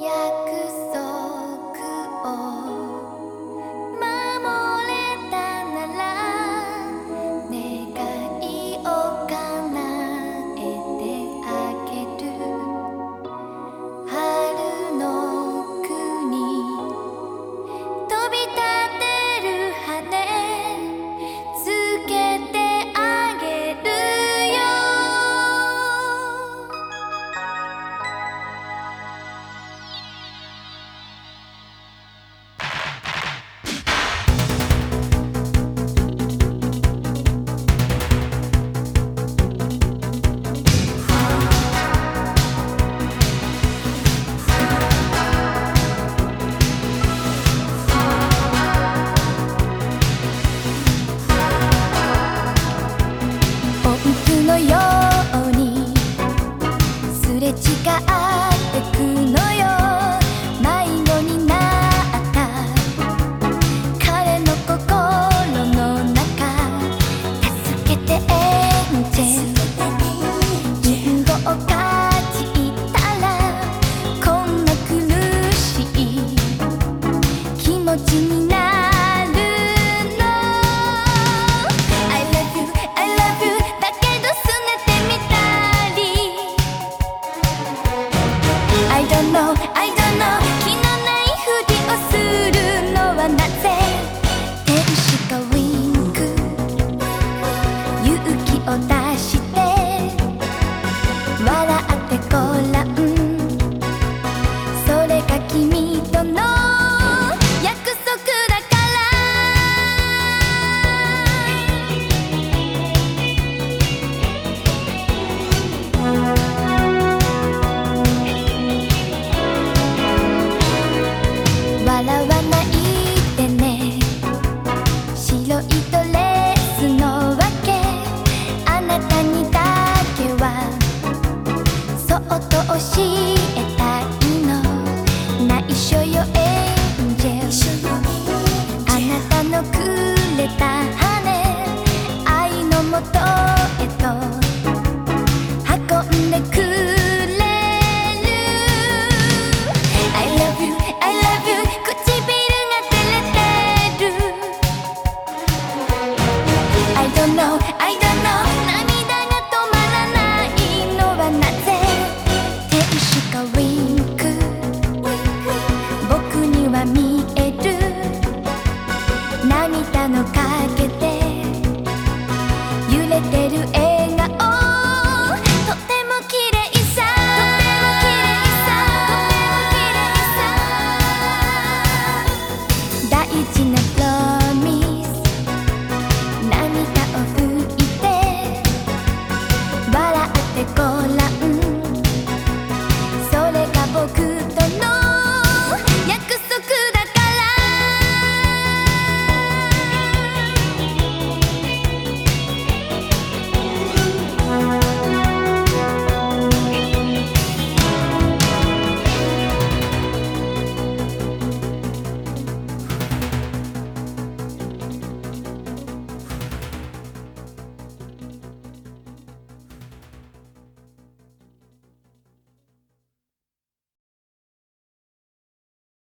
Yeah. 持ちになるの。I love you, I love you だけどすねてみたり。I don't know, I don't know 気のないふりをするのはなぜ？天使とウィンク勇気を出して。笑ってごらん。それが君との一緒よエンジェル。あなたのくれた羽。愛のもと。